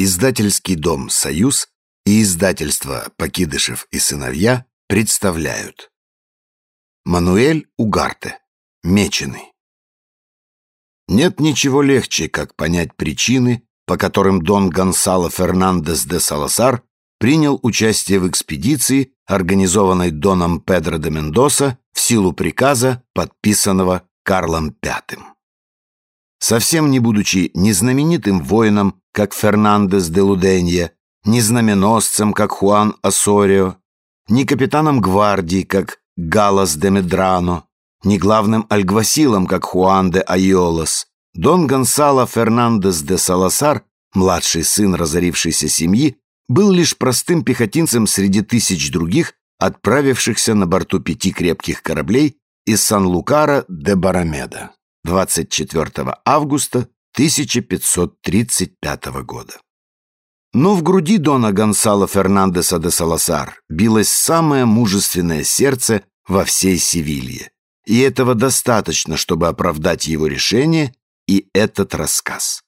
Издательский дом «Союз» и издательство «Покидышев и сыновья» представляют Мануэль Угарте Меченый Нет ничего легче, как понять причины, по которым Дон Гонсало Фернандес де Саласар принял участие в экспедиции, организованной Доном Педро де Мендоса в силу приказа, подписанного Карлом V. Совсем не будучи ни знаменитым воином, как Фернандес де Луденье, ни знаменосцем, как Хуан Осорио, ни капитаном гвардии, как Галас де Медрано, ни главным альгвасилом, как Хуан де Айолас, Дон Гонсало Фернандес де Саласар, младший сын разорившейся семьи, был лишь простым пехотинцем среди тысяч других, отправившихся на борту пяти крепких кораблей из Сан-Лукара де Барамеда 24 августа 1535 года. Но в груди Дона Гонсало Фернандеса де Саласар билось самое мужественное сердце во всей Севилье. И этого достаточно, чтобы оправдать его решение и этот рассказ.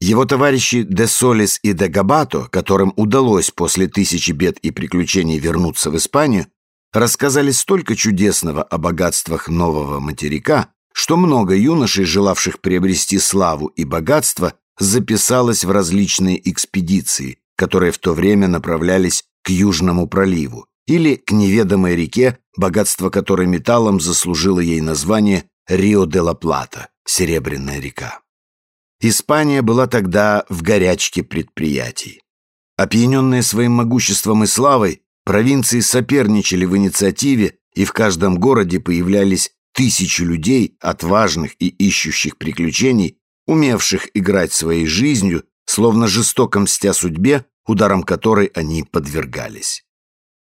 Его товарищи де Солис и де Габато, которым удалось после тысячи бед и приключений вернуться в Испанию, рассказали столько чудесного о богатствах нового материка, что много юношей, желавших приобрести славу и богатство, записалось в различные экспедиции, которые в то время направлялись к Южному проливу или к неведомой реке, богатство которой металлом заслужило ей название Рио-де-ла-Плата – Серебряная река. Испания была тогда в горячке предприятий. Опьяненные своим могуществом и славой, провинции соперничали в инициативе, и в каждом городе появлялись тысячи людей, отважных и ищущих приключений, умевших играть своей жизнью, словно жестоко мстя судьбе, ударом которой они подвергались.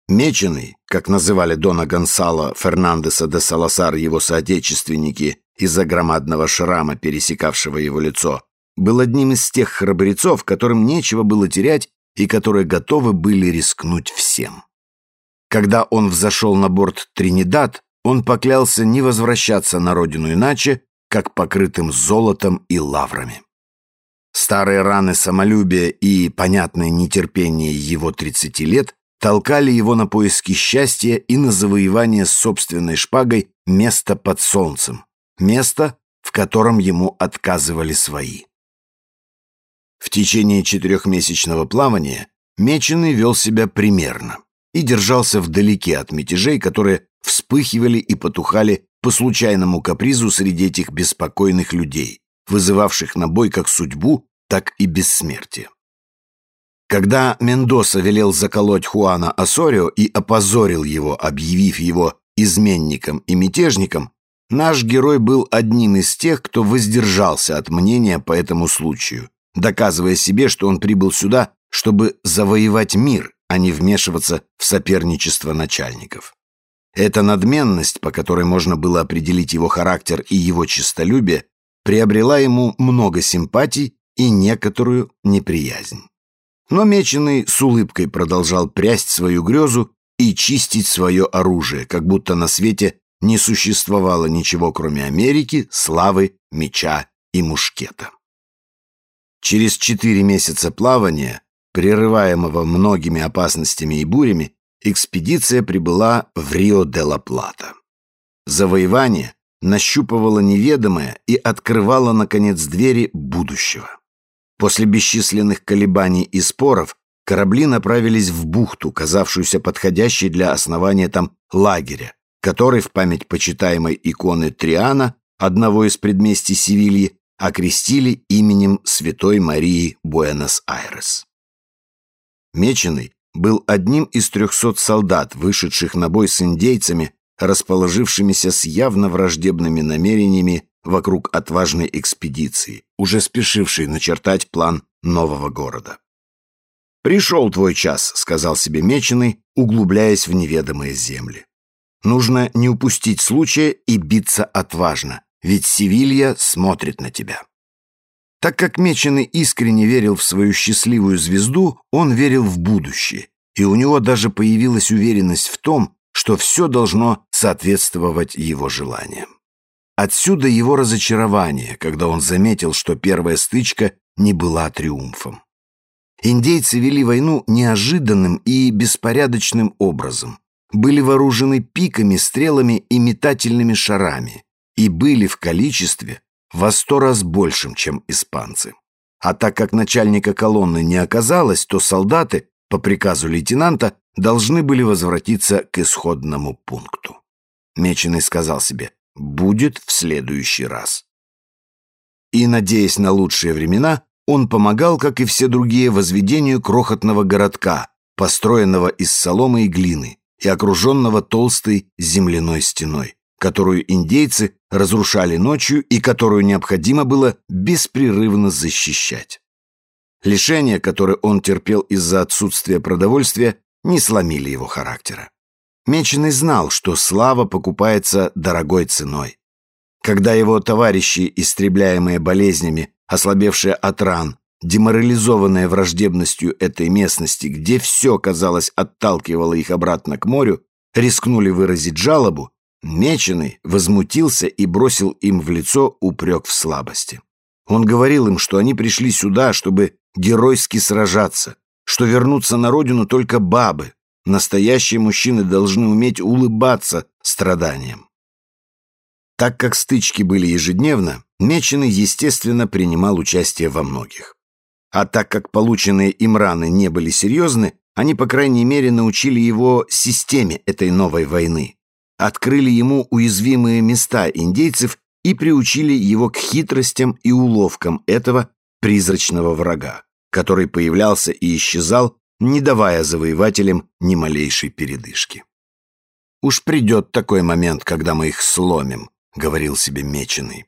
Меченый, как называли Дона Гонсало Фернандеса де Саласар его соотечественники из-за громадного шрама, пересекавшего его лицо, был одним из тех храбрецов, которым нечего было терять и которые готовы были рискнуть всем. Когда он взошел на борт Тринидад, он поклялся не возвращаться на родину иначе, как покрытым золотом и лаврами. Старые раны самолюбия и понятное нетерпение его 30 лет толкали его на поиски счастья и на завоевание собственной шпагой места под солнцем, место, в котором ему отказывали свои. В течение четырехмесячного плавания Меченый вел себя примерно и держался вдалеке от мятежей, которые вспыхивали и потухали по случайному капризу среди этих беспокойных людей, вызывавших на бой как судьбу, так и бессмертие. Когда Мендоса велел заколоть Хуана Осорио и опозорил его, объявив его изменником и мятежником, наш герой был одним из тех, кто воздержался от мнения по этому случаю, доказывая себе, что он прибыл сюда, чтобы завоевать мир, а не вмешиваться в соперничество начальников. Эта надменность, по которой можно было определить его характер и его честолюбие, приобрела ему много симпатий и некоторую неприязнь. Но Меченый с улыбкой продолжал прясть свою грезу и чистить свое оружие, как будто на свете не существовало ничего, кроме Америки, славы, меча и мушкета. Через четыре месяца плавания, прерываемого многими опасностями и бурями, экспедиция прибыла в Рио-де-ла-Плата. Завоевание нащупывало неведомое и открывало, наконец, двери будущего. После бесчисленных колебаний и споров корабли направились в бухту, казавшуюся подходящей для основания там лагеря, который в память почитаемой иконы Триана, одного из предместий Севильи, окрестили именем Святой Марии Буэнос-Айрес. Меченый был одним из трехсот солдат, вышедших на бой с индейцами, расположившимися с явно враждебными намерениями вокруг отважной экспедиции, уже спешившей начертать план нового города. «Пришел твой час», — сказал себе Меченый, углубляясь в неведомые земли. «Нужно не упустить случая и биться отважно, ведь Севилья смотрит на тебя». Так как Меченый искренне верил в свою счастливую звезду, он верил в будущее, и у него даже появилась уверенность в том, что все должно соответствовать его желаниям. Отсюда его разочарование, когда он заметил, что первая стычка не была триумфом. Индейцы вели войну неожиданным и беспорядочным образом. Были вооружены пиками, стрелами и метательными шарами. И были в количестве во сто раз большим, чем испанцы. А так как начальника колонны не оказалось, то солдаты, по приказу лейтенанта, должны были возвратиться к исходному пункту. Меченый сказал себе «будет в следующий раз». И, надеясь на лучшие времена, он помогал, как и все другие, возведению крохотного городка, построенного из соломы и глины и окруженного толстой земляной стеной, которую индейцы разрушали ночью и которую необходимо было беспрерывно защищать. Лишения, которые он терпел из-за отсутствия продовольствия, не сломили его характера. Меченый знал, что слава покупается дорогой ценой. Когда его товарищи, истребляемые болезнями, ослабевшие от ран, деморализованные враждебностью этой местности, где все, казалось, отталкивало их обратно к морю, рискнули выразить жалобу, Меченый возмутился и бросил им в лицо упрек в слабости. Он говорил им, что они пришли сюда, чтобы геройски сражаться, что вернуться на родину только бабы, настоящие мужчины должны уметь улыбаться страданиям. Так как стычки были ежедневно, Меченый, естественно, принимал участие во многих. А так как полученные им раны не были серьезны, они, по крайней мере, научили его системе этой новой войны, открыли ему уязвимые места индейцев и приучили его к хитростям и уловкам этого призрачного врага, который появлялся и исчезал, не давая завоевателям ни малейшей передышки. «Уж придет такой момент, когда мы их сломим», — говорил себе Меченый.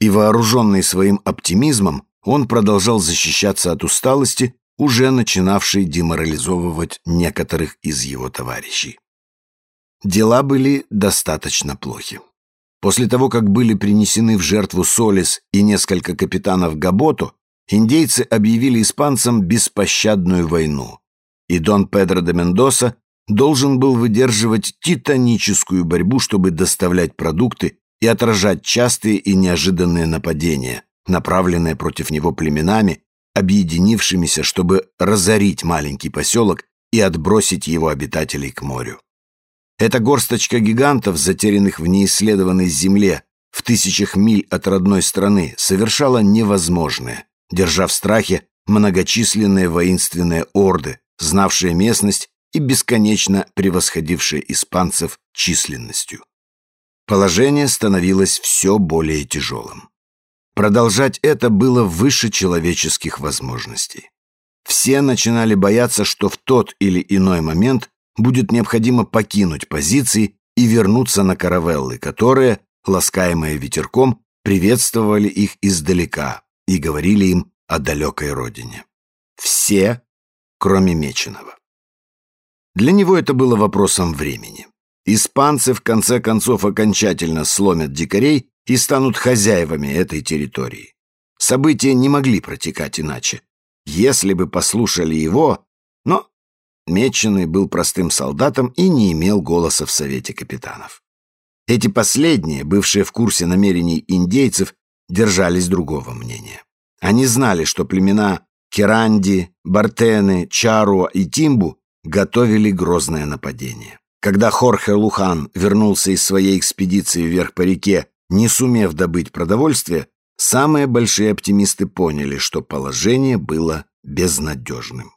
И вооруженный своим оптимизмом, он продолжал защищаться от усталости, уже начинавшей деморализовывать некоторых из его товарищей. Дела были достаточно плохи. После того, как были принесены в жертву Солис и несколько капитанов Габоту, индейцы объявили испанцам беспощадную войну, и Дон Педро де Мендоса должен был выдерживать титаническую борьбу, чтобы доставлять продукты и отражать частые и неожиданные нападения, направленные против него племенами, объединившимися, чтобы разорить маленький поселок и отбросить его обитателей к морю. Эта горсточка гигантов, затерянных в неисследованной земле, в тысячах миль от родной страны, совершала невозможное, держа в страхе многочисленные воинственные орды, знавшие местность и бесконечно превосходившие испанцев численностью. Положение становилось все более тяжелым. Продолжать это было выше человеческих возможностей. Все начинали бояться, что в тот или иной момент будет необходимо покинуть позиции и вернуться на каравеллы, которые, ласкаемые ветерком, приветствовали их издалека и говорили им о далекой родине. Все, кроме Меченого. Для него это было вопросом времени. Испанцы в конце концов окончательно сломят дикарей и станут хозяевами этой территории. События не могли протекать иначе. Если бы послушали его, но Меченый был простым солдатом и не имел голоса в Совете капитанов. Эти последние, бывшие в курсе намерений индейцев, держались другого мнения. Они знали, что племена Керанди, Бартены, Чаруа и Тимбу готовили грозное нападение. Когда Хорхе Лухан вернулся из своей экспедиции вверх по реке, не сумев добыть продовольствие, самые большие оптимисты поняли, что положение было безнадежным.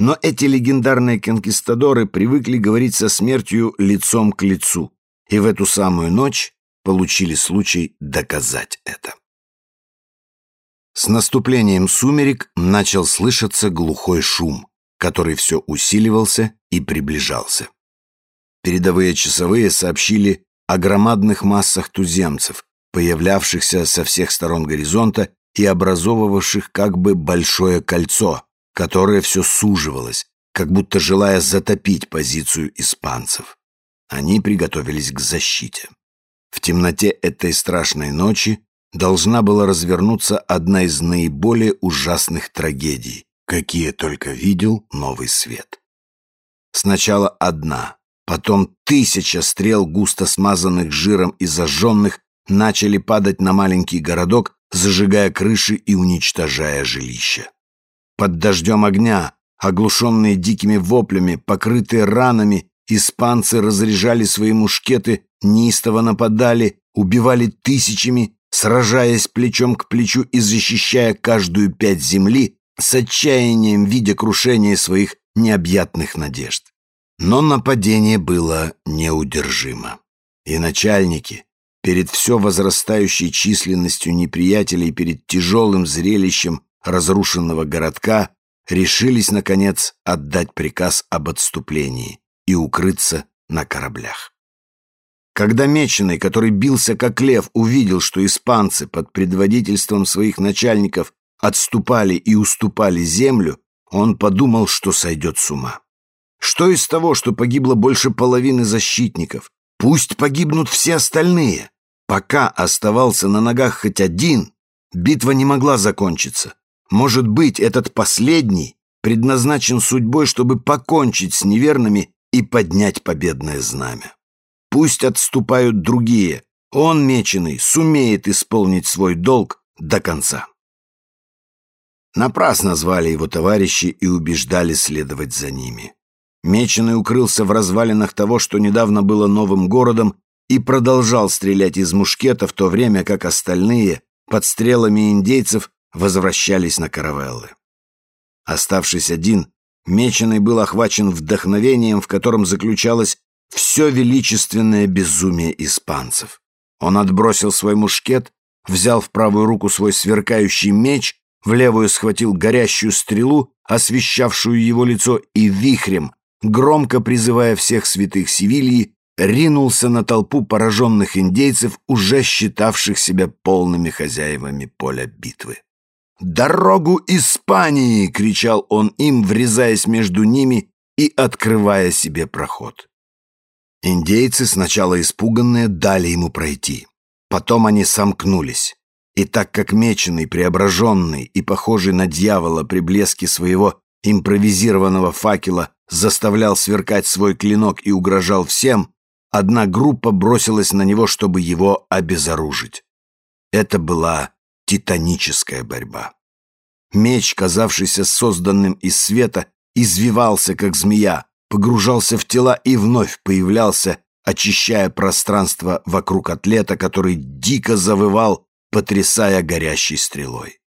Но эти легендарные конкистадоры привыкли говорить со смертью лицом к лицу, и в эту самую ночь получили случай доказать это. С наступлением сумерек начал слышаться глухой шум, который все усиливался и приближался. Передовые часовые сообщили о громадных массах туземцев, появлявшихся со всех сторон горизонта и образовывавших как бы большое кольцо, которое все суживалось, как будто желая затопить позицию испанцев. Они приготовились к защите. В темноте этой страшной ночи должна была развернуться одна из наиболее ужасных трагедий, какие только видел новый свет. Сначала одна, потом тысяча стрел, густо смазанных жиром и зажженных, начали падать на маленький городок, зажигая крыши и уничтожая жилища. Под дождем огня, оглушенные дикими воплями, покрытые ранами, испанцы разряжали свои мушкеты, неистово нападали, убивали тысячами, сражаясь плечом к плечу и защищая каждую пять земли, с отчаянием видя крушение своих необъятных надежд. Но нападение было неудержимо. И начальники, перед все возрастающей численностью неприятелей, перед тяжелым зрелищем разрушенного городка, решились, наконец, отдать приказ об отступлении и укрыться на кораблях. Когда Меченый, который бился как лев, увидел, что испанцы под предводительством своих начальников отступали и уступали землю, он подумал, что сойдет с ума. Что из того, что погибло больше половины защитников? Пусть погибнут все остальные. Пока оставался на ногах хоть один, битва не могла закончиться. Может быть, этот последний предназначен судьбой, чтобы покончить с неверными и поднять победное знамя. Пусть отступают другие. Он, меченый, сумеет исполнить свой долг до конца. Напрасно звали его товарищи и убеждали следовать за ними. Меченый укрылся в развалинах того, что недавно было новым городом, и продолжал стрелять из мушкета в то время, как остальные, под стрелами индейцев, возвращались на каравеллы. Оставшись один, Меченый был охвачен вдохновением, в котором заключалось все величественное безумие испанцев. Он отбросил свой мушкет, взял в правую руку свой сверкающий меч, в левую схватил горящую стрелу, освещавшую его лицо, и вихрем, громко призывая всех святых Севильи, ринулся на толпу пораженных индейцев, уже считавших себя полными хозяевами поля битвы. «Дорогу Испании!» — кричал он им, врезаясь между ними и открывая себе проход. Индейцы, сначала испуганные, дали ему пройти. Потом они сомкнулись. И так как меченый, преображенный и похожий на дьявола при блеске своего импровизированного факела заставлял сверкать свой клинок и угрожал всем, одна группа бросилась на него, чтобы его обезоружить. Это была титаническая борьба. Меч, казавшийся созданным из света, извивался, как змея, погружался в тела и вновь появлялся, очищая пространство вокруг атлета, который дико завывал, потрясая горящей стрелой.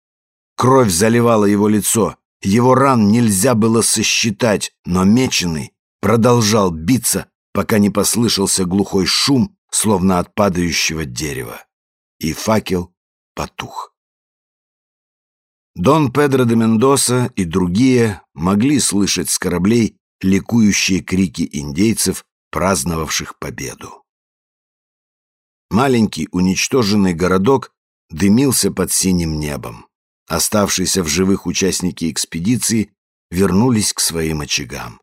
Кровь заливала его лицо, его ран нельзя было сосчитать, но меченый продолжал биться, пока не послышался глухой шум, словно от падающего дерева. И факел потух. Дон Педро де Мендоса и другие могли слышать с кораблей ликующие крики индейцев, праздновавших победу. Маленький уничтоженный городок дымился под синим небом. Оставшиеся в живых участники экспедиции вернулись к своим очагам.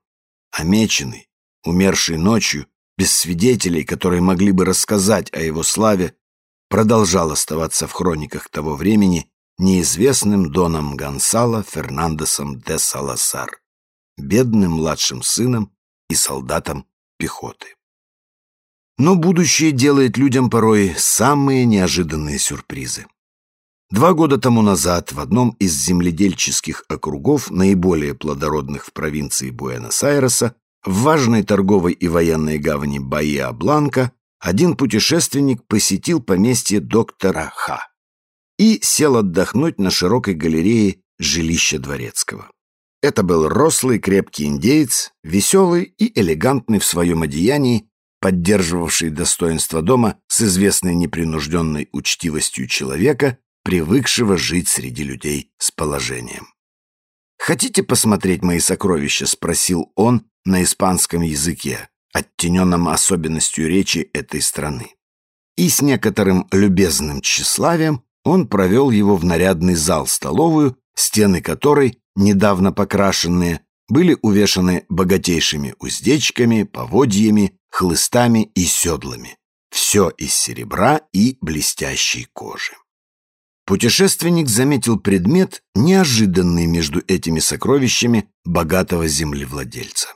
Меченый, умерший ночью, без свидетелей, которые могли бы рассказать о его славе, продолжал оставаться в хрониках того времени неизвестным доном Гонсало Фернандесом де Саласар, бедным младшим сыном и солдатом пехоты. Но будущее делает людям порой самые неожиданные сюрпризы. Два года тому назад в одном из земледельческих округов, наиболее плодородных в провинции Буэнос-Айреса, в важной торговой и военной гавани Баиа-Бланка, один путешественник посетил поместье доктора Ха и сел отдохнуть на широкой галерее жилища дворецкого. Это был рослый крепкий индеец, веселый и элегантный в своем одеянии, поддерживавший достоинство дома с известной непринужденной учтивостью человека, привыкшего жить среди людей с положением. «Хотите посмотреть мои сокровища?» — спросил он на испанском языке, оттененном особенностью речи этой страны. И с некоторым любезным тщеславием он провел его в нарядный зал-столовую, стены которой, недавно покрашенные, были увешаны богатейшими уздечками, поводьями, хлыстами и седлами. Все из серебра и блестящей кожи. Путешественник заметил предмет, неожиданный между этими сокровищами богатого землевладельца.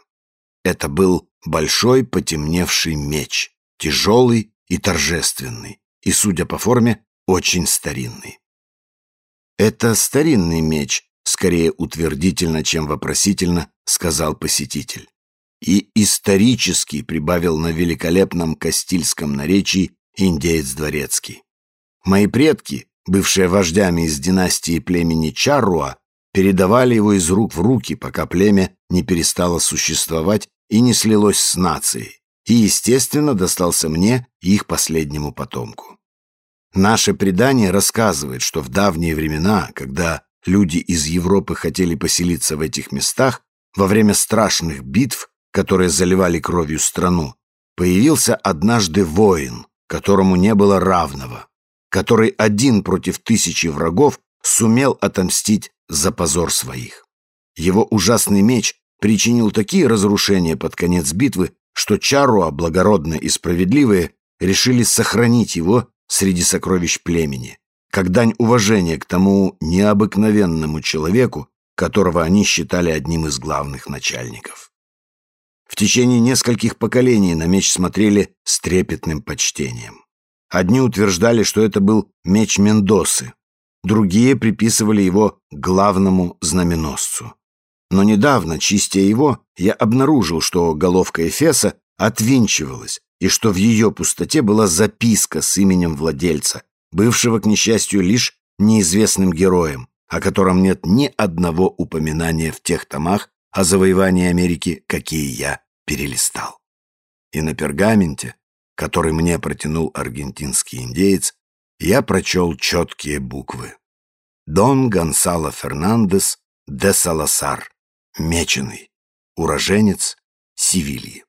Это был большой потемневший меч, тяжелый и торжественный, и, судя по форме, очень старинный. «Это старинный меч», скорее утвердительно, чем вопросительно, сказал посетитель. И исторически прибавил на великолепном кастильском наречии индеец Дворецкий. Мои предки, бывшие вождями из династии племени Чарруа, передавали его из рук в руки, пока племя не перестало существовать и не слилось с нацией, и, естественно, достался мне их последнему потомку. Наше предание рассказывает, что в давние времена, когда люди из Европы хотели поселиться в этих местах, во время страшных битв, которые заливали кровью страну, появился однажды воин, которому не было равного, который один против тысячи врагов сумел отомстить за позор своих. Его ужасный меч причинил такие разрушения под конец битвы, что Чаруа, благородные и справедливые, решили сохранить его среди сокровищ племени, как дань уважения к тому необыкновенному человеку, которого они считали одним из главных начальников. В течение нескольких поколений на меч смотрели с трепетным почтением. Одни утверждали, что это был меч Мендосы, другие приписывали его главному знаменосцу. Но недавно, чистя его, я обнаружил, что головка Эфеса отвинчивалась, и что в ее пустоте была записка с именем владельца, бывшего, к несчастью, лишь неизвестным героем, о котором нет ни одного упоминания в тех томах о завоевании Америки, какие я перелистал. И на пергаменте, который мне протянул аргентинский индеец, я прочел четкие буквы. Дон Гонсало Фернандес де Саласар, меченый, уроженец Севильи.